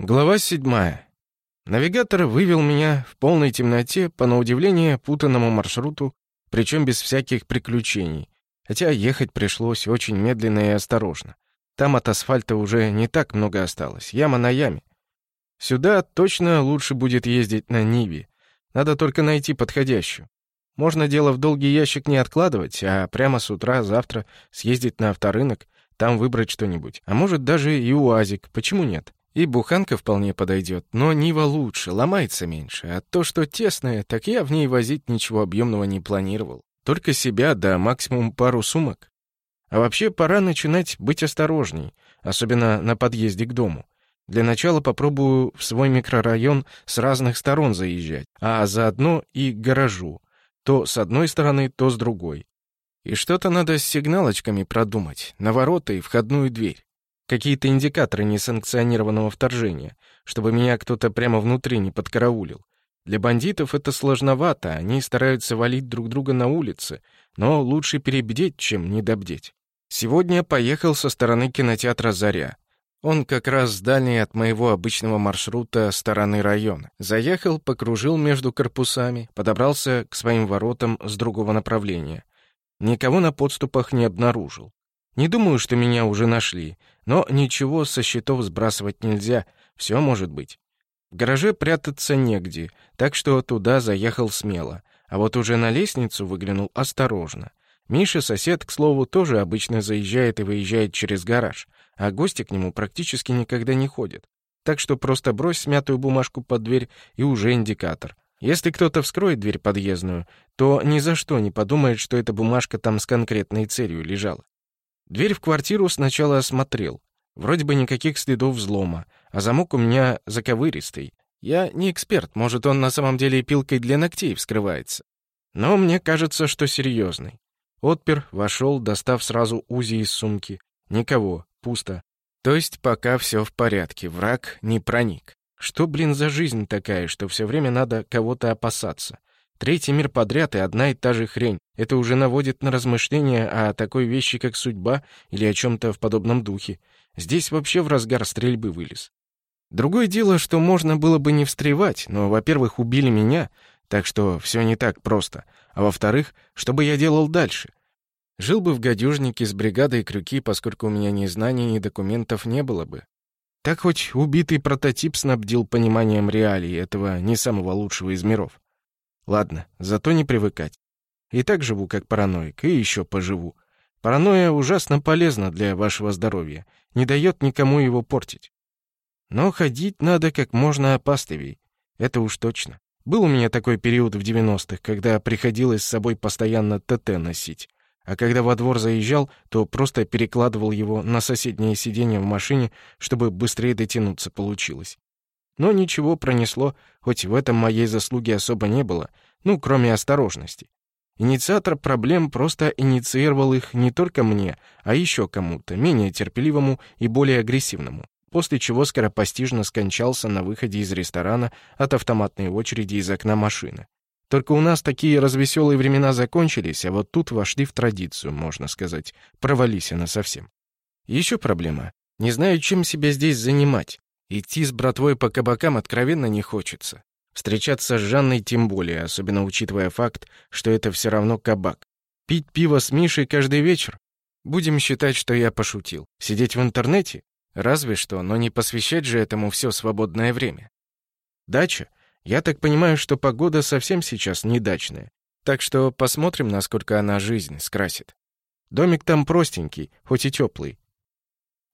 Глава седьмая. Навигатор вывел меня в полной темноте по, на удивление, путанному маршруту, причем без всяких приключений, хотя ехать пришлось очень медленно и осторожно. Там от асфальта уже не так много осталось, яма на яме. Сюда точно лучше будет ездить на Ниве, надо только найти подходящую. Можно дело в долгий ящик не откладывать, а прямо с утра завтра съездить на авторынок, там выбрать что-нибудь. А может, даже и УАЗик, почему нет? И буханка вполне подойдет, но Нива лучше, ломается меньше. А то, что тесное, так я в ней возить ничего объемного не планировал. Только себя, да максимум пару сумок. А вообще пора начинать быть осторожней, особенно на подъезде к дому. Для начала попробую в свой микрорайон с разных сторон заезжать, а заодно и к гаражу. То с одной стороны, то с другой. И что-то надо с сигналочками продумать, на ворота и входную дверь. Какие-то индикаторы несанкционированного вторжения, чтобы меня кто-то прямо внутри не подкараулил. Для бандитов это сложновато, они стараются валить друг друга на улице, но лучше перебдеть, чем недобдеть. Сегодня поехал со стороны кинотеатра «Заря». Он как раз дальний от моего обычного маршрута стороны района. Заехал, покружил между корпусами, подобрался к своим воротам с другого направления. Никого на подступах не обнаружил. Не думаю, что меня уже нашли, но ничего со счетов сбрасывать нельзя, все может быть. В гараже прятаться негде, так что туда заехал смело, а вот уже на лестницу выглянул осторожно. Миша, сосед, к слову, тоже обычно заезжает и выезжает через гараж — а гости к нему практически никогда не ходят. Так что просто брось смятую бумажку под дверь и уже индикатор. Если кто-то вскроет дверь подъездную, то ни за что не подумает, что эта бумажка там с конкретной целью лежала. Дверь в квартиру сначала осмотрел. Вроде бы никаких следов взлома, а замок у меня заковыристый. Я не эксперт, может, он на самом деле пилкой для ногтей вскрывается. Но мне кажется, что серьезный. Отпер, вошел, достав сразу УЗИ из сумки. Никого пусто. То есть пока все в порядке, враг не проник. Что, блин, за жизнь такая, что все время надо кого-то опасаться? Третий мир подряд и одна и та же хрень. Это уже наводит на размышления о такой вещи, как судьба, или о чем-то в подобном духе. Здесь вообще в разгар стрельбы вылез. Другое дело, что можно было бы не встревать, но, во-первых, убили меня, так что все не так просто, а во-вторых, что бы я делал дальше? Жил бы в гадюжнике с бригадой крюки, поскольку у меня ни знаний, ни документов не было бы. Так хоть убитый прототип снабдил пониманием реалий этого не самого лучшего из миров. Ладно, зато не привыкать. И так живу как параноик, и еще поживу. Паранойя ужасно полезна для вашего здоровья, не дает никому его портить. Но ходить надо как можно опасливей, это уж точно. Был у меня такой период в 90-х, когда приходилось с собой постоянно ТТ носить а когда во двор заезжал, то просто перекладывал его на соседнее сиденье в машине, чтобы быстрее дотянуться получилось. Но ничего пронесло, хоть в этом моей заслуги особо не было, ну, кроме осторожности. Инициатор проблем просто инициировал их не только мне, а еще кому-то, менее терпеливому и более агрессивному, после чего скоропостижно скончался на выходе из ресторана от автоматной очереди из окна машины. Только у нас такие развеселые времена закончились, а вот тут вошли в традицию, можно сказать. Провались она совсем. Еще проблема. Не знаю, чем себя здесь занимать. Идти с братвой по кабакам откровенно не хочется. Встречаться с Жанной тем более, особенно учитывая факт, что это все равно кабак. Пить пиво с Мишей каждый вечер? Будем считать, что я пошутил. Сидеть в интернете? Разве что, но не посвящать же этому все свободное время. Дача? Я так понимаю, что погода совсем сейчас недачная. Так что посмотрим, насколько она жизнь скрасит. Домик там простенький, хоть и теплый.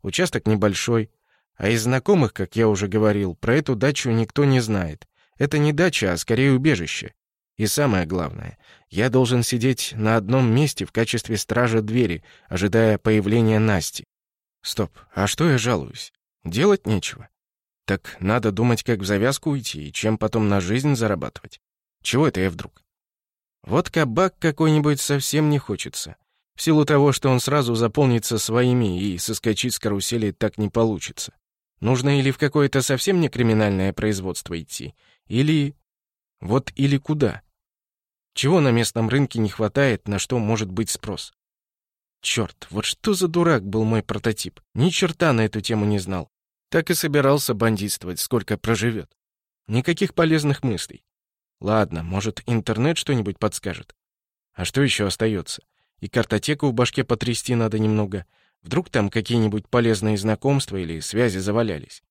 Участок небольшой. А из знакомых, как я уже говорил, про эту дачу никто не знает. Это не дача, а скорее убежище. И самое главное, я должен сидеть на одном месте в качестве стража двери, ожидая появления Насти. Стоп, а что я жалуюсь? Делать нечего. Так надо думать, как в завязку уйти и чем потом на жизнь зарабатывать. Чего это я вдруг? Вот кабак какой-нибудь совсем не хочется. В силу того, что он сразу заполнится своими и соскочить с карусели так не получится. Нужно или в какое-то совсем не криминальное производство идти, или... Вот или куда. Чего на местном рынке не хватает, на что может быть спрос? Черт, вот что за дурак был мой прототип. Ни черта на эту тему не знал. Так и собирался бандитствовать, сколько проживет. Никаких полезных мыслей. Ладно, может, интернет что-нибудь подскажет. А что еще остается? И картотеку в башке потрясти надо немного. Вдруг там какие-нибудь полезные знакомства или связи завалялись.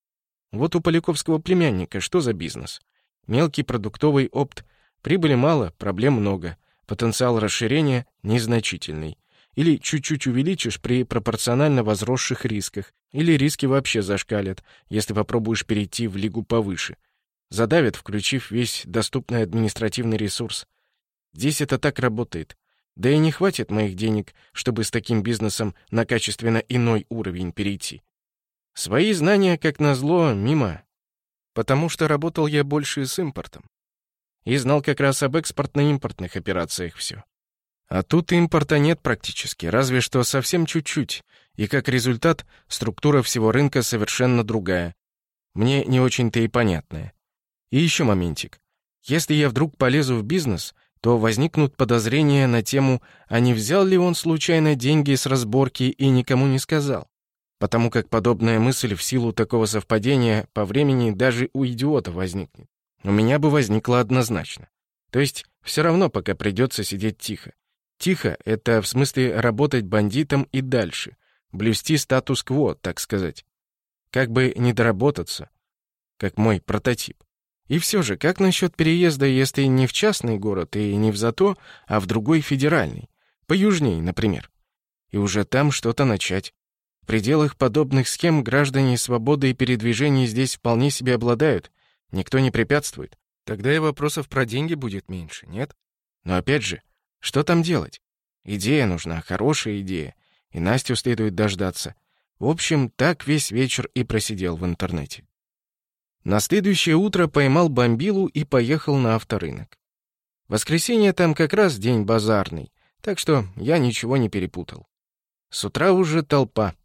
Вот у Поляковского племянника что за бизнес? Мелкий продуктовый опт. Прибыли мало, проблем много. Потенциал расширения незначительный. Или чуть-чуть увеличишь при пропорционально возросших рисках, или риски вообще зашкалят, если попробуешь перейти в лигу повыше. Задавят, включив весь доступный административный ресурс. Здесь это так работает. Да и не хватит моих денег, чтобы с таким бизнесом на качественно иной уровень перейти. Свои знания, как назло, мимо. Потому что работал я больше с импортом. И знал как раз об экспортно-импортных операциях все. А тут импорта нет практически, разве что совсем чуть-чуть, и как результат структура всего рынка совершенно другая. Мне не очень-то и понятная. И еще моментик. Если я вдруг полезу в бизнес, то возникнут подозрения на тему, а не взял ли он случайно деньги с разборки и никому не сказал. Потому как подобная мысль в силу такого совпадения по времени даже у идиота возникнет. У меня бы возникла однозначно. То есть все равно пока придется сидеть тихо. Тихо — это в смысле работать бандитом и дальше, блюсти статус-кво, так сказать. Как бы не доработаться, как мой прототип. И все же, как насчет переезда, если не в частный город и не в Зато, а в другой федеральный? Поюжней, например. И уже там что-то начать. В пределах подобных схем граждане свободы и передвижения здесь вполне себе обладают. Никто не препятствует. Тогда и вопросов про деньги будет меньше, нет? Но опять же, что там делать? Идея нужна, хорошая идея. И Настю следует дождаться. В общем, так весь вечер и просидел в интернете. На следующее утро поймал бомбилу и поехал на авторынок. Воскресенье там как раз день базарный, так что я ничего не перепутал. С утра уже толпа.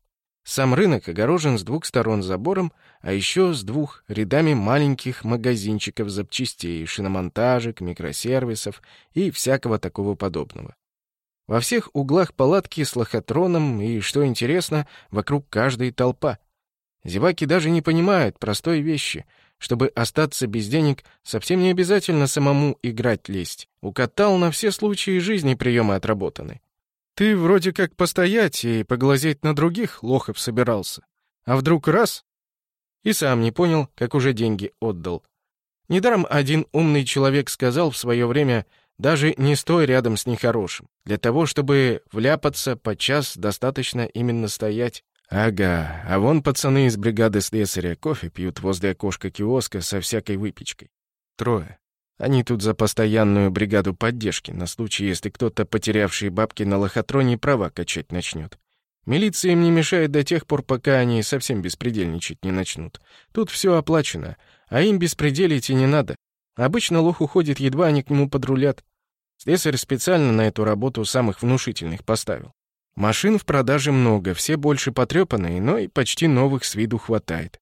Сам рынок огорожен с двух сторон забором, а еще с двух рядами маленьких магазинчиков запчастей, шиномонтажек, микросервисов и всякого такого подобного. Во всех углах палатки с лохотроном и, что интересно, вокруг каждой толпа. Зеваки даже не понимают простой вещи. Чтобы остаться без денег, совсем не обязательно самому играть лезть. Укатал на все случаи жизни приемы отработаны. Ты вроде как постоять и поглазеть на других лохов собирался. А вдруг раз — и сам не понял, как уже деньги отдал. Недаром один умный человек сказал в свое время, даже не стой рядом с нехорошим. Для того, чтобы вляпаться, подчас достаточно именно стоять. Ага, а вон пацаны из бригады слесаря кофе пьют возле окошка киоска со всякой выпечкой. Трое. Они тут за постоянную бригаду поддержки, на случай, если кто-то, потерявший бабки на лохотроне, права качать начнет. Милиция им не мешает до тех пор, пока они совсем беспредельничать не начнут. Тут все оплачено, а им беспределить и не надо. Обычно лох уходит, едва они к нему подрулят. Слесарь специально на эту работу самых внушительных поставил. Машин в продаже много, все больше потрепанные, но и почти новых с виду хватает.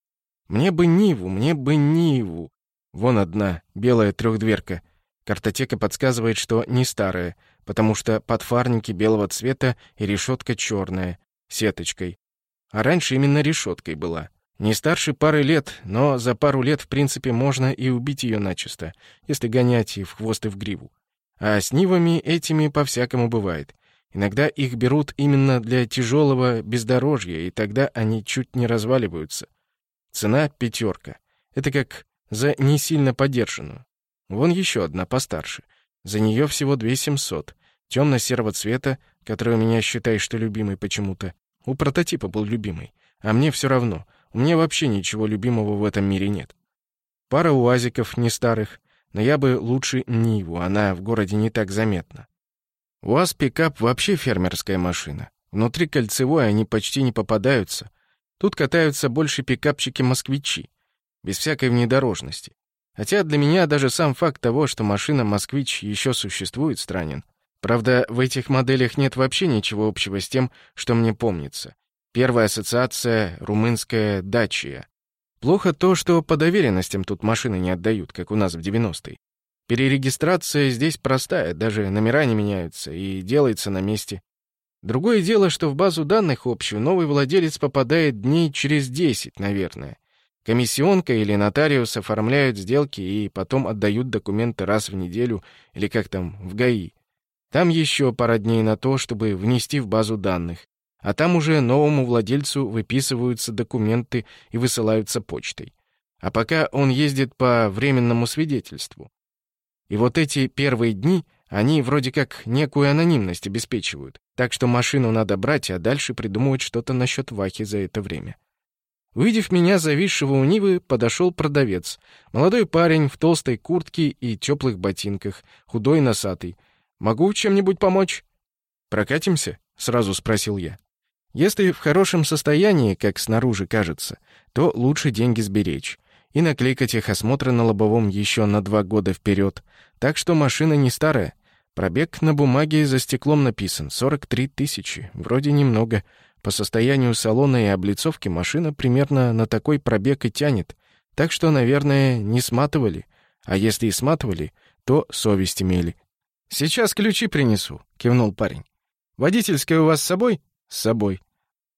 Мне бы Ниву, мне бы Ниву. Вон одна, белая трехдверка. Картотека подсказывает, что не старая, потому что подфарники белого цвета и решетка черная, сеточкой. А раньше именно решеткой была. Не старше пары лет, но за пару лет, в принципе, можно и убить ее начисто, если гонять и в хвост и в гриву. А с Нивами этими по-всякому бывает. Иногда их берут именно для тяжелого бездорожья, и тогда они чуть не разваливаются. Цена — пятерка. Это как за не сильно подержанную. Вон еще одна постарше. За нее всего две семьсот. Темно-серого цвета, который у меня, считай, что любимый почему-то. У прототипа был любимый. А мне все равно. У меня вообще ничего любимого в этом мире нет. Пара уазиков не старых, но я бы лучше Ниву, она в городе не так заметна. УАЗ-пикап вообще фермерская машина. Внутри кольцевой они почти не попадаются. Тут катаются больше пикапчики-москвичи без всякой внедорожности. Хотя для меня даже сам факт того, что машина «Москвич» еще существует, странен. Правда, в этих моделях нет вообще ничего общего с тем, что мне помнится. Первая ассоциация — румынская «Дачия». Плохо то, что по доверенностям тут машины не отдают, как у нас в 90-е. Перерегистрация здесь простая, даже номера не меняются и делается на месте. Другое дело, что в базу данных общую новый владелец попадает дней через 10, наверное. Комиссионка или нотариус оформляют сделки и потом отдают документы раз в неделю или как там, в ГАИ. Там еще пара дней на то, чтобы внести в базу данных. А там уже новому владельцу выписываются документы и высылаются почтой. А пока он ездит по временному свидетельству. И вот эти первые дни, они вроде как некую анонимность обеспечивают. Так что машину надо брать, а дальше придумывать что-то насчет Вахи за это время. Увидев меня, зависшего у Нивы, подошел продавец. Молодой парень в толстой куртке и теплых ботинках, худой и носатый. «Могу чем-нибудь помочь?» «Прокатимся?» — сразу спросил я. «Если в хорошем состоянии, как снаружи кажется, то лучше деньги сберечь и наклейкать их осмотры на лобовом еще на два года вперед. Так что машина не старая. Пробег на бумаге за стеклом написан — 43 тысячи. Вроде немного. По состоянию салона и облицовки машина примерно на такой пробег и тянет. Так что, наверное, не сматывали. А если и сматывали, то совесть имели. «Сейчас ключи принесу», — кивнул парень. «Водительская у вас с собой?» «С собой».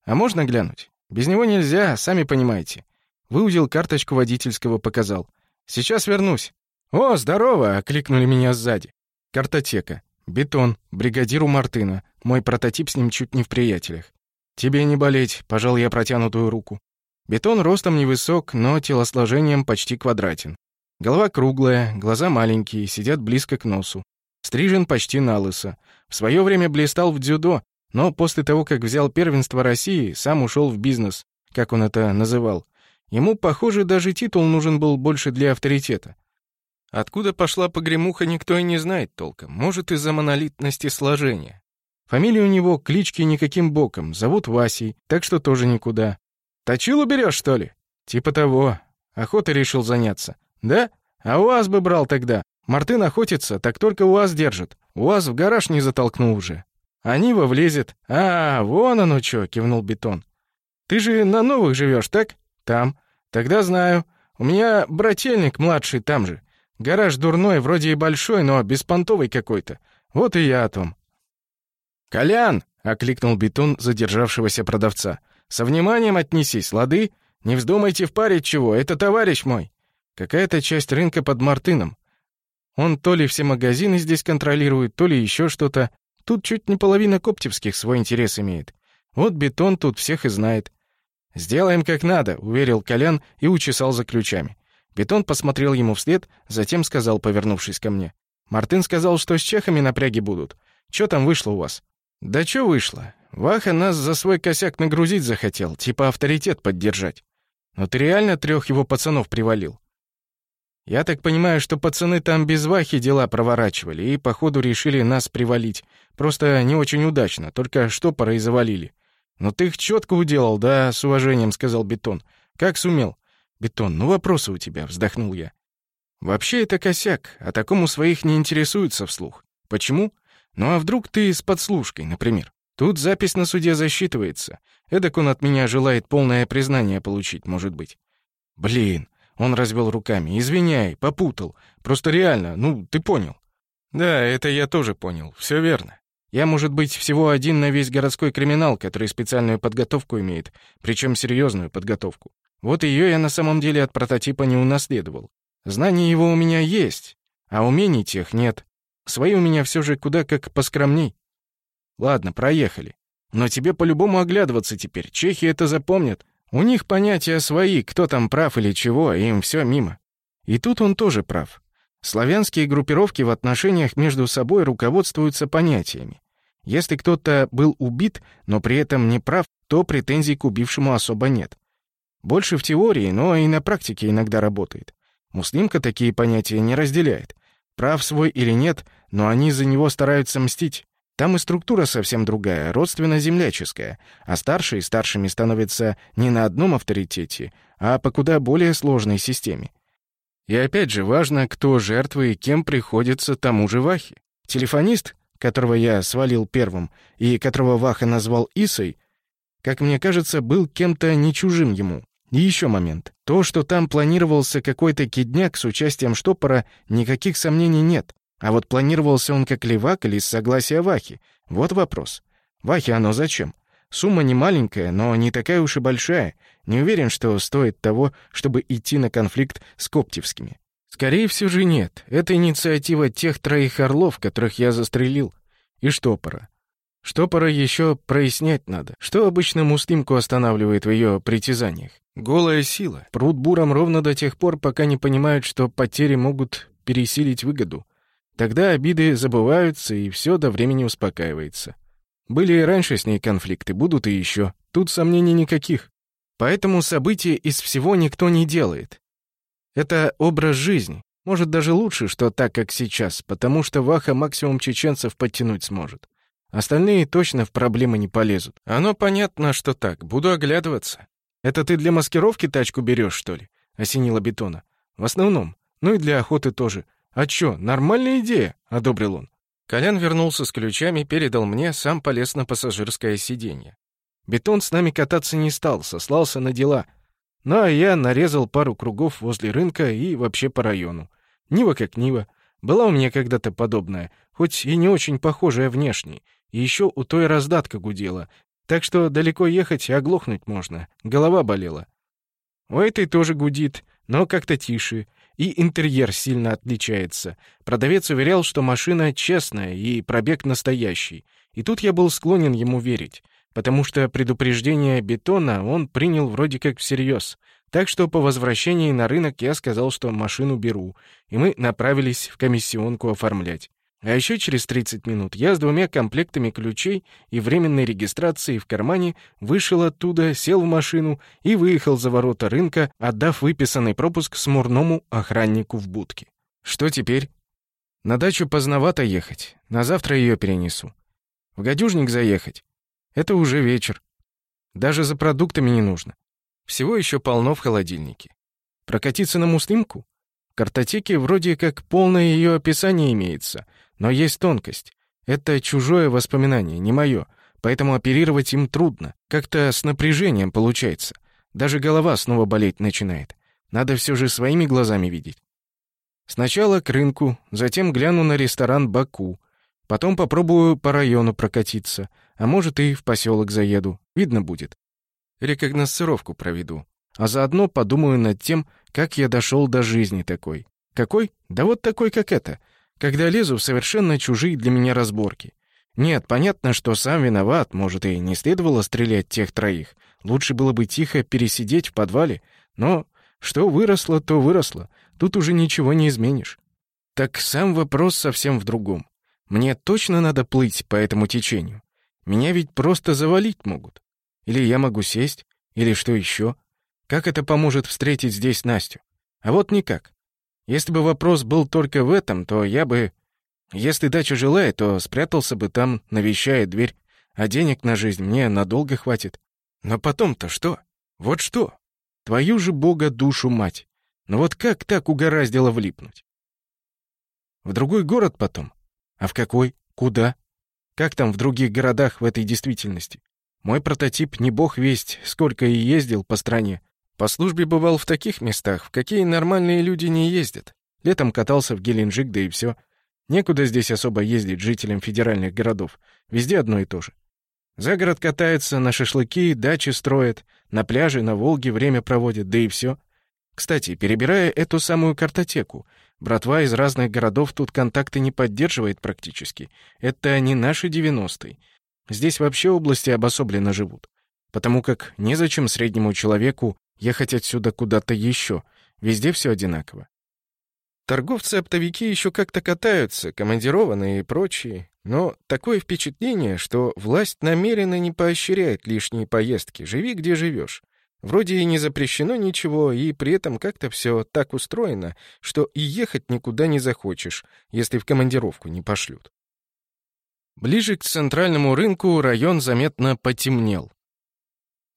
«А можно глянуть?» «Без него нельзя, сами понимаете». Выудил карточку водительского, показал. «Сейчас вернусь». «О, здорово!» — окликнули меня сзади. «Картотека. Бетон. Бригадиру Мартына. Мой прототип с ним чуть не в приятелях». «Тебе не болеть», — пожал я протянутую руку. Бетон ростом невысок, но телосложением почти квадратен. Голова круглая, глаза маленькие, сидят близко к носу. Стрижен почти на лысо. В свое время блистал в дзюдо, но после того, как взял первенство России, сам ушел в бизнес, как он это называл. Ему, похоже, даже титул нужен был больше для авторитета. Откуда пошла погремуха, никто и не знает толком. Может, из-за монолитности сложения. Фамилия у него, клички никаким боком. Зовут Васей, так что тоже никуда. Точилу берешь, что ли? Типа того. Охотой решил заняться. Да? А у вас бы брал тогда. Мартын охотится, так только у вас держит. У вас в гараж не затолкнул уже. А Нива влезет. А, вон оно что, кивнул Бетон. Ты же на новых живешь, так? Там. Тогда знаю. У меня брательник младший там же. Гараж дурной, вроде и большой, но беспонтовый какой-то. Вот и я о том. «Колян!» — окликнул Бетон задержавшегося продавца. «Со вниманием отнесись, лады? Не вздумайте впарить чего, это товарищ мой!» Какая-то часть рынка под Мартыном. Он то ли все магазины здесь контролирует, то ли еще что-то. Тут чуть не половина коптевских свой интерес имеет. Вот Бетон тут всех и знает. «Сделаем как надо», — уверил Колян и учесал за ключами. Бетон посмотрел ему вслед, затем сказал, повернувшись ко мне. «Мартын сказал, что с чехами напряги будут. Чё там вышло у вас?» «Да чё вышло? Ваха нас за свой косяк нагрузить захотел, типа авторитет поддержать. Но ты реально трех его пацанов привалил?» «Я так понимаю, что пацаны там без Вахи дела проворачивали и, походу, решили нас привалить. Просто не очень удачно, только штопора и завалили. «Но ты их четко уделал, да?» — с уважением сказал Бетон. «Как сумел?» «Бетон, ну вопросы у тебя», — вздохнул я. «Вообще это косяк, а такому своих не интересуются вслух. Почему? Ну а вдруг ты с подслушкой, например? Тут запись на суде засчитывается. Эдак он от меня желает полное признание получить, может быть». «Блин», — он развел руками, — «извиняй, попутал. Просто реально, ну, ты понял». «Да, это я тоже понял, все верно. Я, может быть, всего один на весь городской криминал, который специальную подготовку имеет, причем серьезную подготовку. Вот ее я на самом деле от прототипа не унаследовал. Знания его у меня есть, а умений тех нет. Свои у меня все же куда как поскромней. Ладно, проехали. Но тебе по-любому оглядываться теперь. Чехи это запомнят. У них понятия свои, кто там прав или чего, им все мимо. И тут он тоже прав. Славянские группировки в отношениях между собой руководствуются понятиями. Если кто-то был убит, но при этом не прав, то претензий к убившему особо нет. Больше в теории, но и на практике иногда работает. Муслимка такие понятия не разделяет. Прав свой или нет, но они за него стараются мстить. Там и структура совсем другая, родственно-земляческая, а старшие старшими становятся не на одном авторитете, а по куда более сложной системе. И опять же важно, кто жертва и кем приходится тому же Вахе. Телефонист, которого я свалил первым, и которого Ваха назвал Исой, как мне кажется, был кем-то не чужим ему. И еще момент. То, что там планировался какой-то кидняк с участием штопора, никаких сомнений нет. А вот планировался он как левак или с согласия Вахи. Вот вопрос. Вахе оно зачем? Сумма не маленькая, но не такая уж и большая. Не уверен, что стоит того, чтобы идти на конфликт с Коптевскими. Скорее всего же нет. Это инициатива тех троих орлов, которых я застрелил. И штопора. Штопора еще прояснять надо. Что обычно муслимку останавливает в ее притязаниях? Голая сила. Пруд буром ровно до тех пор, пока не понимают, что потери могут пересилить выгоду. Тогда обиды забываются, и все до времени успокаивается. Были и раньше с ней конфликты, будут и еще. Тут сомнений никаких. Поэтому события из всего никто не делает. Это образ жизни. Может, даже лучше, что так, как сейчас, потому что Ваха максимум чеченцев подтянуть сможет. Остальные точно в проблемы не полезут. Оно понятно, что так. Буду оглядываться. Это ты для маскировки тачку берешь, что ли? Осенила бетона. В основном. Ну и для охоты тоже. А чё, нормальная идея, одобрил он. Колян вернулся с ключами, передал мне, сам полез на пассажирское сиденье. Бетон с нами кататься не стал, сослался на дела. Ну а я нарезал пару кругов возле рынка и вообще по району. Нива как Нива. Была у меня когда-то подобная, хоть и не очень похожая внешне. И еще у той раздатка гудела. Так что далеко ехать и оглохнуть можно. Голова болела. У этой тоже гудит, но как-то тише. И интерьер сильно отличается. Продавец уверял, что машина честная и пробег настоящий. И тут я был склонен ему верить, потому что предупреждение бетона он принял вроде как всерьез. Так что по возвращении на рынок я сказал, что машину беру, и мы направились в комиссионку оформлять. А еще через 30 минут я с двумя комплектами ключей и временной регистрацией в кармане вышел оттуда, сел в машину и выехал за ворота рынка, отдав выписанный пропуск смурному охраннику в будке. Что теперь? На дачу поздновато ехать. На завтра ее перенесу. В гадюжник заехать. Это уже вечер. Даже за продуктами не нужно. Всего еще полно в холодильнике. Прокатиться на муслимку? В картотеке вроде как полное ее описание имеется — но есть тонкость. Это чужое воспоминание, не мое, поэтому оперировать им трудно. Как-то с напряжением получается. Даже голова снова болеть начинает. Надо все же своими глазами видеть. Сначала к рынку, затем гляну на ресторан «Баку», потом попробую по району прокатиться, а может и в поселок заеду, видно будет. Рекогносцировку проведу, а заодно подумаю над тем, как я дошел до жизни такой. Какой? Да вот такой, как это когда лезу в совершенно чужие для меня разборки. Нет, понятно, что сам виноват, может, и не следовало стрелять тех троих. Лучше было бы тихо пересидеть в подвале, но что выросло, то выросло. Тут уже ничего не изменишь. Так сам вопрос совсем в другом. Мне точно надо плыть по этому течению. Меня ведь просто завалить могут. Или я могу сесть, или что еще. Как это поможет встретить здесь Настю? А вот никак. Если бы вопрос был только в этом, то я бы... Если дача жилая, то спрятался бы там, навещая дверь, а денег на жизнь мне надолго хватит. Но потом-то что? Вот что? Твою же бога душу мать. Но вот как так угораздило влипнуть? В другой город потом? А в какой? Куда? Как там в других городах в этой действительности? Мой прототип не бог весть, сколько и ездил по стране, по службе бывал в таких местах, в какие нормальные люди не ездят. Летом катался в Геленджик, да и все. Некуда здесь особо ездить жителям федеральных городов. Везде одно и то же. За город катается, на шашлыки, дачи строят, на пляже, на Волге время проводят, да и все. Кстати, перебирая эту самую картотеку, братва из разных городов тут контакты не поддерживает практически. Это не наши девяностые. Здесь вообще области обособленно живут. Потому как незачем среднему человеку Ехать отсюда куда-то еще. Везде все одинаково. Торговцы-оптовики еще как-то катаются, командированные и прочие. Но такое впечатление, что власть намеренно не поощряет лишние поездки. Живи, где живешь. Вроде и не запрещено ничего, и при этом как-то все так устроено, что и ехать никуда не захочешь, если в командировку не пошлют. Ближе к центральному рынку район заметно потемнел.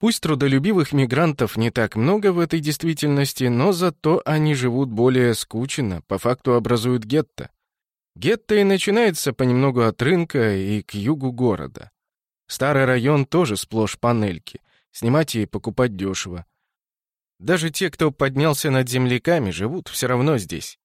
Пусть трудолюбивых мигрантов не так много в этой действительности, но зато они живут более скучно, по факту образуют гетто. Гетто и начинается понемногу от рынка и к югу города. Старый район тоже сплошь панельки. Снимать и покупать дешево. Даже те, кто поднялся над земляками, живут все равно здесь.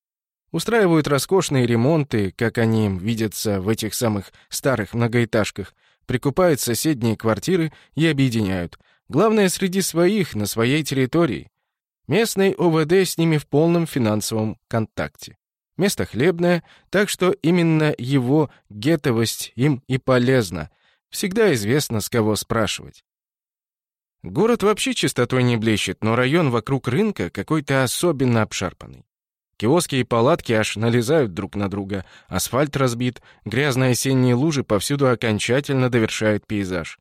Устраивают роскошные ремонты, как они им видятся в этих самых старых многоэтажках, прикупают соседние квартиры и объединяют. Главное, среди своих, на своей территории. Местный ОВД с ними в полном финансовом контакте. Место хлебное, так что именно его гетовость им и полезна. Всегда известно, с кого спрашивать. Город вообще чистотой не блещет, но район вокруг рынка какой-то особенно обшарпанный. Киоски и палатки аж налезают друг на друга, асфальт разбит, грязные осенние лужи повсюду окончательно довершают пейзаж.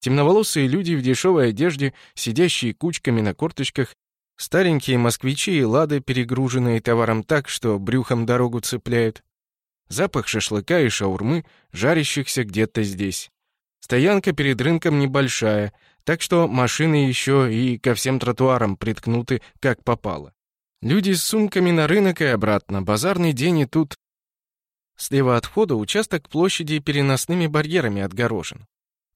Темноволосые люди в дешевой одежде, сидящие кучками на корточках, старенькие москвичи и лады, перегруженные товаром так, что брюхом дорогу цепляют. Запах шашлыка и шаурмы, жарящихся где-то здесь. Стоянка перед рынком небольшая, так что машины еще и ко всем тротуарам приткнуты, как попало. Люди с сумками на рынок и обратно. Базарный день и тут. Слева от входа участок площади переносными барьерами отгорожен.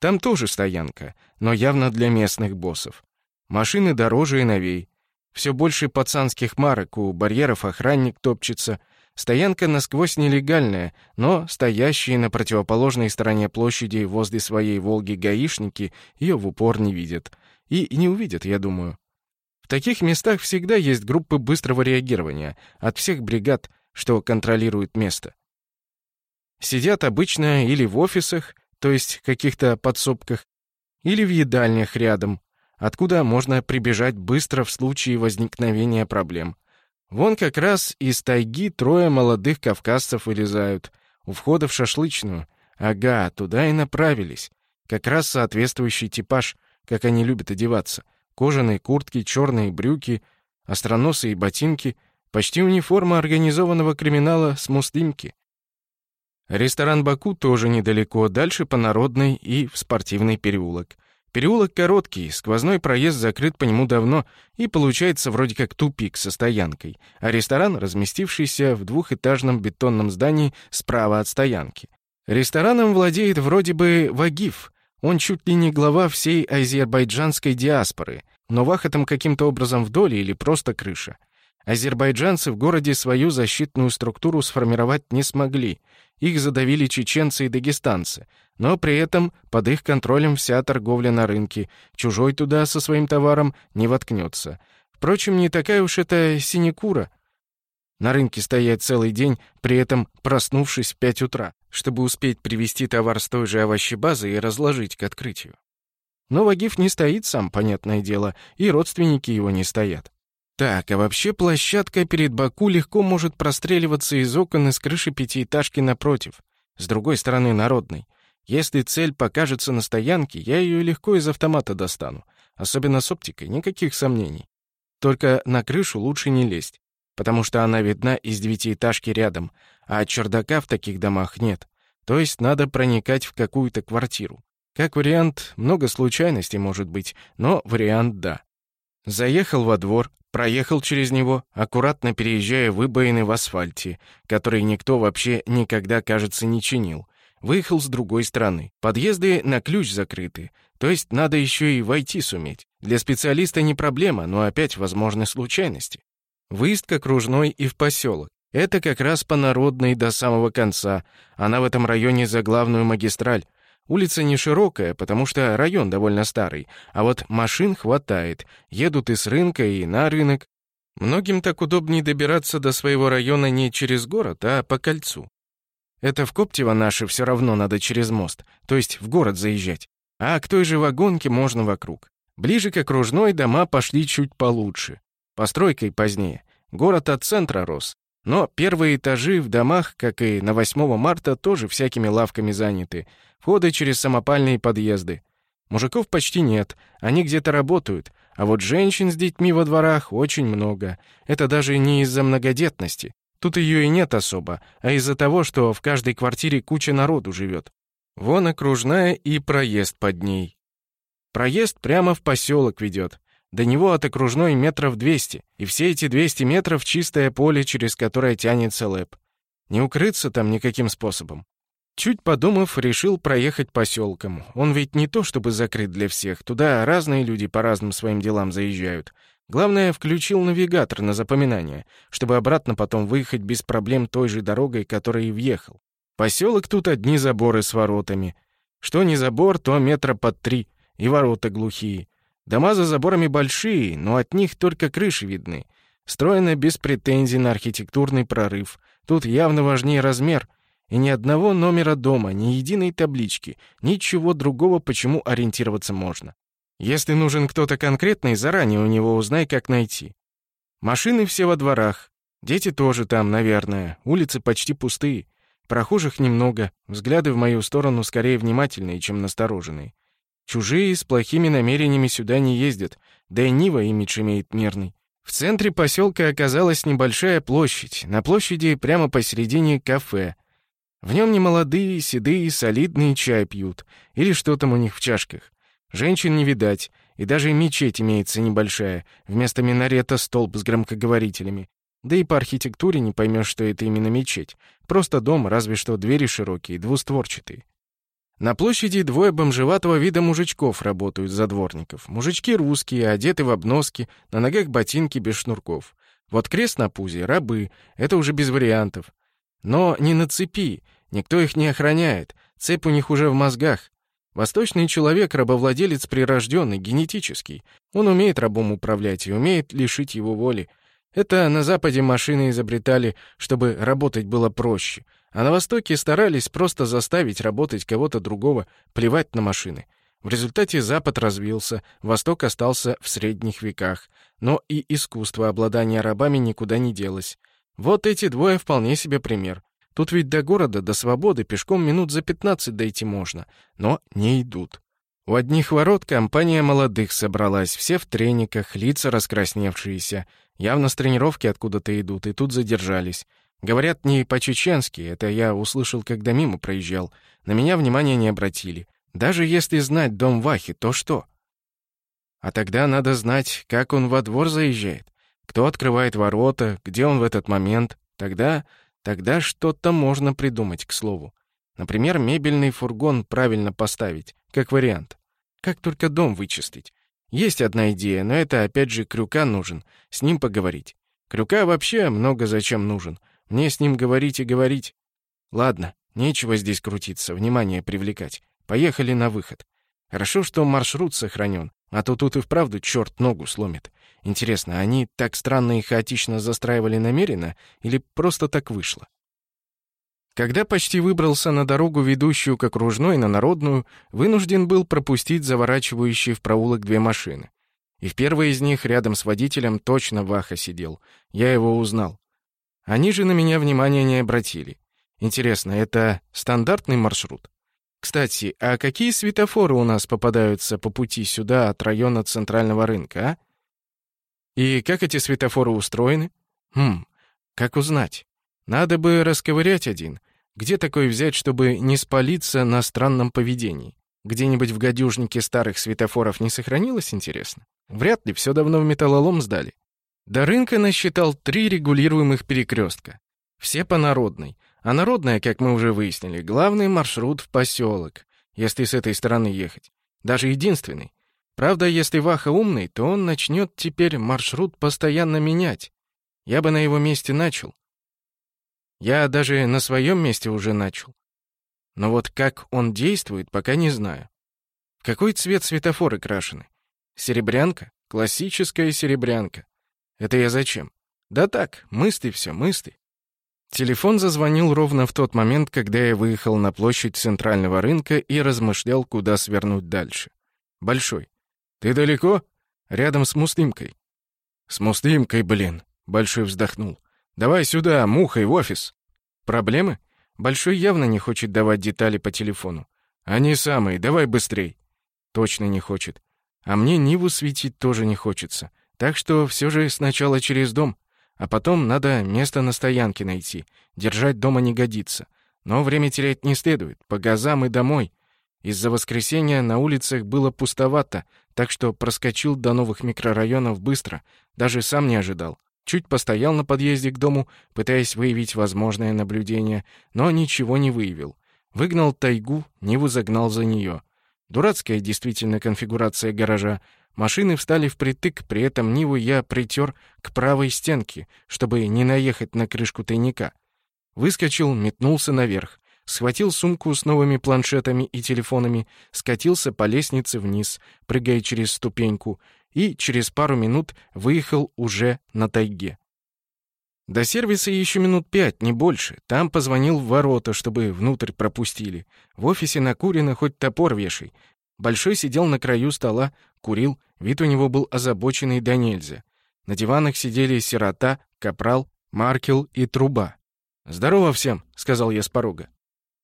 Там тоже стоянка, но явно для местных боссов. Машины дороже и новей. Все больше пацанских марок, у барьеров охранник топчется. Стоянка насквозь нелегальная, но стоящие на противоположной стороне площади возле своей «Волги» гаишники ее в упор не видят. И не увидят, я думаю. В таких местах всегда есть группы быстрого реагирования от всех бригад, что контролируют место. Сидят обычно или в офисах, то есть каких-то подсобках, или в едальнях рядом, откуда можно прибежать быстро в случае возникновения проблем. Вон как раз из тайги трое молодых кавказцев вылезают, у входа в шашлычную. Ага, туда и направились. Как раз соответствующий типаж, как они любят одеваться. Кожаные куртки, черные брюки, остроносые ботинки, почти униформа организованного криминала с муслимки. Ресторан «Баку» тоже недалеко, дальше по Народной и в спортивный переулок. Переулок короткий, сквозной проезд закрыт по нему давно, и получается вроде как тупик со стоянкой, а ресторан, разместившийся в двухэтажном бетонном здании справа от стоянки. Рестораном владеет вроде бы Вагиф, он чуть ли не глава всей азербайджанской диаспоры, но вахатом каким-то образом в доле или просто крыша. Азербайджанцы в городе свою защитную структуру сформировать не смогли. Их задавили чеченцы и дагестанцы. Но при этом под их контролем вся торговля на рынке. Чужой туда со своим товаром не воткнется. Впрочем, не такая уж это синекура. На рынке стоять целый день, при этом проснувшись в пять утра чтобы успеть привезти товар с той же овощебазы и разложить к открытию. Но Вагиф не стоит сам, понятное дело, и родственники его не стоят. Так, а вообще площадка перед Баку легко может простреливаться из окон из крыши пятиэтажки напротив, с другой стороны народной. Если цель покажется на стоянке, я ее легко из автомата достану, особенно с оптикой, никаких сомнений. Только на крышу лучше не лезть потому что она видна из девятиэтажки рядом, а чердака в таких домах нет. То есть надо проникать в какую-то квартиру. Как вариант, много случайностей может быть, но вариант да. Заехал во двор, проехал через него, аккуратно переезжая выбоины в асфальте, которые никто вообще никогда, кажется, не чинил. Выехал с другой стороны. Подъезды на ключ закрыты, то есть надо еще и войти суметь. Для специалиста не проблема, но опять возможны случайности. Выезд к окружной и в поселок. Это как раз по народной до самого конца. Она в этом районе за главную магистраль. Улица не широкая, потому что район довольно старый, а вот машин хватает. Едут и с рынка, и на рынок. Многим так удобнее добираться до своего района не через город, а по кольцу. Это в Коптево наше все равно надо через мост, то есть в город заезжать. А к той же вагонке можно вокруг. Ближе к окружной дома пошли чуть получше. Постройкой позднее. Город от центра рос. Но первые этажи в домах, как и на 8 марта, тоже всякими лавками заняты. Входы через самопальные подъезды. Мужиков почти нет, они где-то работают, а вот женщин с детьми во дворах очень много. Это даже не из-за многодетности. Тут ее и нет особо, а из-за того, что в каждой квартире куча народу живет. Вон окружная и проезд под ней. Проезд прямо в поселок ведет. До него от окружной метров 200, и все эти 200 метров — чистое поле, через которое тянется лэп. Не укрыться там никаким способом. Чуть подумав, решил проехать поселком. Он ведь не то чтобы закрыт для всех, туда разные люди по разным своим делам заезжают. Главное, включил навигатор на запоминание, чтобы обратно потом выехать без проблем той же дорогой, которой и въехал. Поселок тут одни заборы с воротами. Что не забор, то метра под три, и ворота глухие. Дома за заборами большие, но от них только крыши видны. Строено без претензий на архитектурный прорыв. Тут явно важнее размер. И ни одного номера дома, ни единой таблички, ничего другого, почему ориентироваться можно. Если нужен кто-то конкретный, заранее у него узнай, как найти. Машины все во дворах. Дети тоже там, наверное. Улицы почти пустые. Прохожих немного. Взгляды в мою сторону скорее внимательные, чем настороженные. Чужие с плохими намерениями сюда не ездят, да и Нива имидж имеет мирный. В центре поселка оказалась небольшая площадь. На площади прямо посередине кафе. В нем немолодые, седые, солидные чай пьют. Или что там у них в чашках. Женщин не видать. И даже мечеть имеется небольшая. Вместо минарета столб с громкоговорителями. Да и по архитектуре не поймешь, что это именно мечеть. Просто дом, разве что двери широкие, двустворчатые. На площади двое бомжеватого вида мужичков работают за дворников. Мужички русские, одеты в обноски, на ногах ботинки без шнурков. Вот крест на пузе — рабы, это уже без вариантов. Но не на цепи, никто их не охраняет, цепь у них уже в мозгах. Восточный человек — рабовладелец прирожденный, генетический. Он умеет рабом управлять и умеет лишить его воли. Это на Западе машины изобретали, чтобы работать было проще — а на Востоке старались просто заставить работать кого-то другого, плевать на машины. В результате Запад развился, Восток остался в средних веках. Но и искусство обладания рабами никуда не делось. Вот эти двое вполне себе пример. Тут ведь до города, до свободы пешком минут за 15 дойти можно, но не идут. У одних ворот компания молодых собралась, все в трениках, лица раскрасневшиеся. Явно с тренировки откуда-то идут, и тут задержались. Говорят не по-чеченски, это я услышал, когда мимо проезжал. На меня внимания не обратили. Даже если знать дом Вахи, то что? А тогда надо знать, как он во двор заезжает. Кто открывает ворота, где он в этот момент. Тогда... тогда что-то можно придумать, к слову. Например, мебельный фургон правильно поставить, как вариант. Как только дом вычистить. Есть одна идея, но это опять же Крюка нужен, с ним поговорить. Крюка вообще много зачем нужен — мне с ним говорить и говорить. Ладно, нечего здесь крутиться, внимание привлекать. Поехали на выход. Хорошо, что маршрут сохранен, а то тут и вправду черт ногу сломит. Интересно, они так странно и хаотично застраивали намеренно или просто так вышло? Когда почти выбрался на дорогу, ведущую к окружной на народную, вынужден был пропустить заворачивающие в проулок две машины. И в первой из них рядом с водителем точно Ваха сидел. Я его узнал. Они же на меня внимания не обратили. Интересно, это стандартный маршрут? Кстати, а какие светофоры у нас попадаются по пути сюда от района центрального рынка, а? И как эти светофоры устроены? Хм, как узнать? Надо бы расковырять один. Где такой взять, чтобы не спалиться на странном поведении? Где-нибудь в гадюжнике старых светофоров не сохранилось, интересно? Вряд ли, все давно в металлолом сдали. До рынка насчитал три регулируемых перекрестка. Все по народной. А народная, как мы уже выяснили, главный маршрут в поселок, если с этой стороны ехать. Даже единственный. Правда, если Ваха умный, то он начнет теперь маршрут постоянно менять. Я бы на его месте начал. Я даже на своем месте уже начал. Но вот как он действует, пока не знаю. Какой цвет светофоры крашены? Серебрянка? Классическая серебрянка. Это я зачем? Да так, мысли все, мысли. Телефон зазвонил ровно в тот момент, когда я выехал на площадь центрального рынка и размышлял, куда свернуть дальше. Большой. «Ты далеко?» «Рядом с Муслимкой». «С Муслимкой, блин!» Большой вздохнул. «Давай сюда, мухой, в офис». «Проблемы?» Большой явно не хочет давать детали по телефону. «Они самые, давай быстрей». «Точно не хочет. А мне Ниву светить тоже не хочется. Так что все же сначала через дом, а потом надо место на стоянке найти. Держать дома не годится. Но время терять не следует. По газам и домой. Из-за воскресенья на улицах было пустовато, так что проскочил до новых микрорайонов быстро. Даже сам не ожидал. Чуть постоял на подъезде к дому, пытаясь выявить возможное наблюдение, но ничего не выявил. Выгнал тайгу, Ниву загнал за нее. Дурацкая действительно конфигурация гаража, Машины встали впритык, при этом Ниву я притер к правой стенке, чтобы не наехать на крышку тайника. Выскочил, метнулся наверх. схватил сумку с новыми планшетами и телефонами, скатился по лестнице вниз, прыгая через ступеньку, и через пару минут выехал уже на тайге. До сервиса еще минут пять, не больше. Там позвонил в ворота, чтобы внутрь пропустили. В офисе накурено, хоть топор вешай. Большой сидел на краю стола, курил, вид у него был озабоченный до нельзя. На диванах сидели сирота, капрал, маркел и труба. «Здорово всем», — сказал я с порога.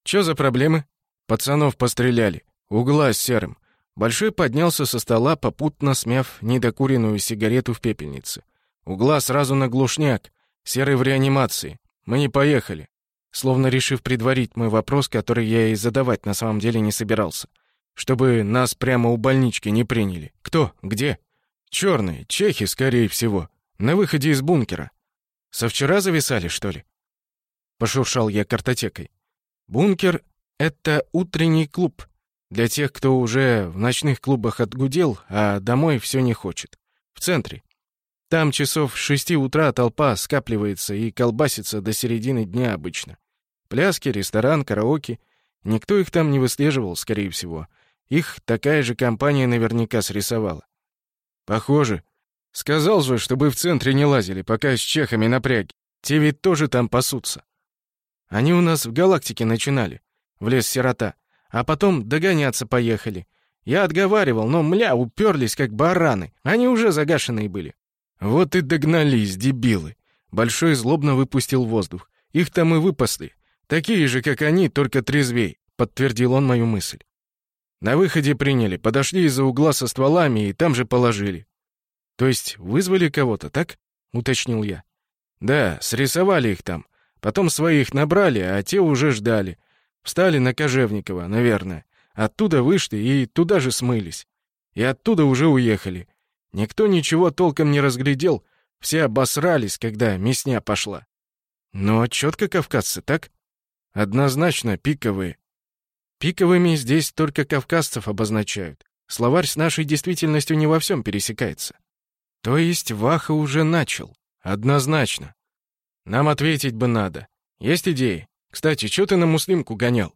«Чё за проблемы?» Пацанов постреляли. Угла с серым. Большой поднялся со стола, попутно смяв недокуренную сигарету в пепельнице. Угла сразу на глушняк. Серый в реанимации. Мы не поехали. Словно решив предварить мой вопрос, который я и задавать на самом деле не собирался. Чтобы нас прямо у больнички не приняли. Кто? Где? Черные, чехи, скорее всего. На выходе из бункера. Со вчера зависали, что ли? Пошуршал я картотекой. Бункер — это утренний клуб. Для тех, кто уже в ночных клубах отгудел, а домой все не хочет. В центре. Там часов с шести утра толпа скапливается и колбасится до середины дня обычно. Пляски, ресторан, караоке. Никто их там не выслеживал, скорее всего. Их такая же компания наверняка срисовала. Похоже. Сказал же, чтобы в центре не лазили, пока с чехами напряги. Те ведь тоже там пасутся. Они у нас в галактике начинали. В лес сирота. А потом догоняться поехали. Я отговаривал, но, мля, уперлись, как бараны. Они уже загашенные были. Вот и догнались, дебилы. Большой злобно выпустил воздух. Их там и выпасли. Такие же, как они, только трезвей, подтвердил он мою мысль. На выходе приняли, подошли из-за угла со стволами и там же положили. То есть вызвали кого-то, так? уточнил я. Да, срисовали их там. Потом своих набрали, а те уже ждали. Встали на Кожевникова, наверное. Оттуда вышли и туда же смылись. И оттуда уже уехали. Никто ничего толком не разглядел. Все обосрались, когда мясня пошла. Но четко кавказцы, так? Однозначно пиковые. Пиковыми здесь только кавказцев обозначают. Словарь с нашей действительностью не во всем пересекается. То есть Ваха уже начал. Однозначно. Нам ответить бы надо. Есть идеи? Кстати, что ты на муслимку гонял?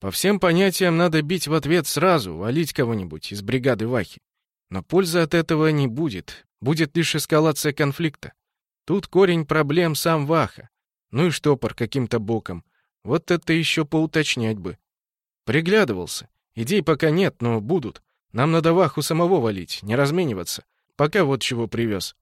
По всем понятиям надо бить в ответ сразу, валить кого-нибудь из бригады Вахи. Но пользы от этого не будет. Будет лишь эскалация конфликта. Тут корень проблем сам Ваха. Ну и штопор каким-то боком. Вот это еще поуточнять бы. Приглядывался. Идей пока нет, но будут. Нам надо Ваху самого валить, не размениваться. Пока вот чего привез.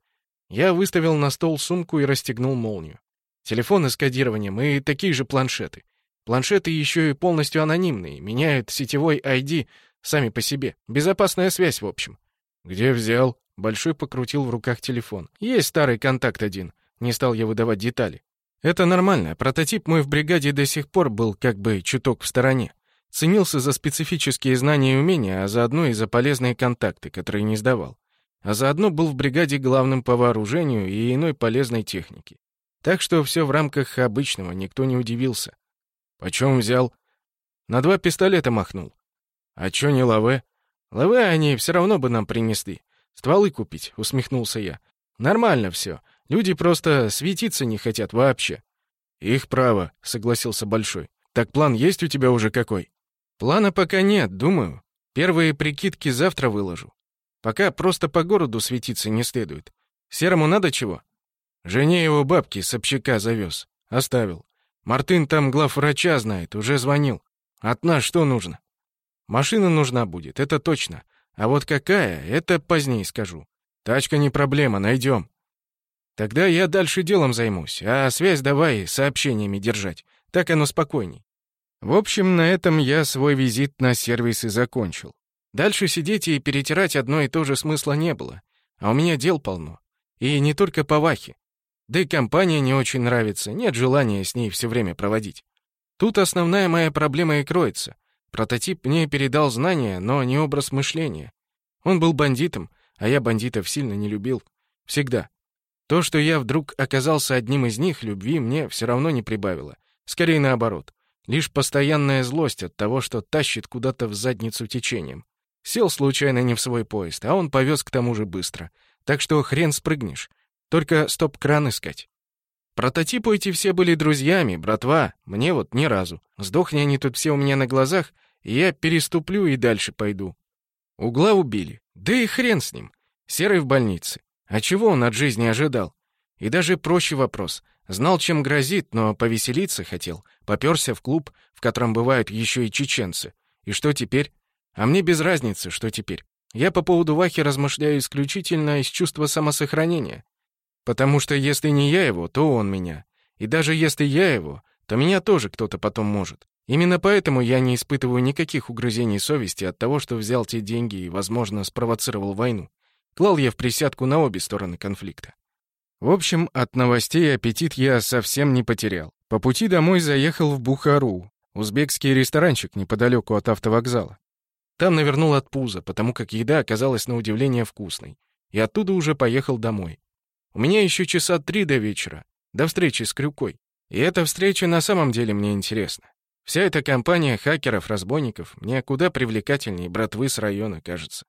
Я выставил на стол сумку и расстегнул молнию. Телефоны с кодированием и такие же планшеты. Планшеты еще и полностью анонимные, меняют сетевой ID сами по себе. Безопасная связь, в общем. «Где взял?» Большой покрутил в руках телефон. «Есть старый контакт один». Не стал я выдавать детали. «Это нормально. Прототип мой в бригаде до сих пор был как бы чуток в стороне. Ценился за специфические знания и умения, а заодно и за полезные контакты, которые не сдавал. А заодно был в бригаде главным по вооружению и иной полезной технике. Так что все в рамках обычного, никто не удивился. «Почем взял?» «На два пистолета махнул». «А чё не лаве?» «Лаве они все равно бы нам принесли. Стволы купить», — усмехнулся я. «Нормально все. Люди просто светиться не хотят вообще». «Их право», — согласился Большой. «Так план есть у тебя уже какой?» «Плана пока нет, думаю. Первые прикидки завтра выложу. Пока просто по городу светиться не следует. Серому надо чего?» Жене его бабки с общака завез. Оставил. Мартын там главврача знает, уже звонил. От нас что нужно? Машина нужна будет, это точно. А вот какая, это позднее скажу. Тачка не проблема, найдем. Тогда я дальше делом займусь, а связь давай сообщениями держать. Так оно спокойней. В общем, на этом я свой визит на сервис и закончил. Дальше сидеть и перетирать одно и то же смысла не было. А у меня дел полно. И не только по Вахе. Да и компания не очень нравится, нет желания с ней все время проводить. Тут основная моя проблема и кроется. Прототип мне передал знания, но не образ мышления. Он был бандитом, а я бандитов сильно не любил. Всегда. То, что я вдруг оказался одним из них, любви мне все равно не прибавило. Скорее наоборот. Лишь постоянная злость от того, что тащит куда-то в задницу течением. Сел случайно не в свой поезд, а он повез к тому же быстро. Так что хрен спрыгнешь. Только стоп-кран искать. Прототипы эти все были друзьями, братва, мне вот ни разу. Сдохни они тут все у меня на глазах, и я переступлю и дальше пойду. Угла убили. Да и хрен с ним. Серый в больнице. А чего он от жизни ожидал? И даже проще вопрос. Знал, чем грозит, но повеселиться хотел. Попёрся в клуб, в котором бывают еще и чеченцы. И что теперь? А мне без разницы, что теперь. Я по поводу Вахи размышляю исключительно из чувства самосохранения. Потому что если не я его, то он меня. И даже если я его, то меня тоже кто-то потом может. Именно поэтому я не испытываю никаких угрызений совести от того, что взял те деньги и, возможно, спровоцировал войну. Клал я в присядку на обе стороны конфликта. В общем, от новостей аппетит я совсем не потерял. По пути домой заехал в Бухару, узбекский ресторанчик неподалеку от автовокзала. Там навернул от пуза, потому как еда оказалась на удивление вкусной. И оттуда уже поехал домой. У меня еще часа три до вечера, до встречи с Крюкой. И эта встреча на самом деле мне интересна. Вся эта компания хакеров-разбойников мне куда привлекательнее братвы с района, кажется.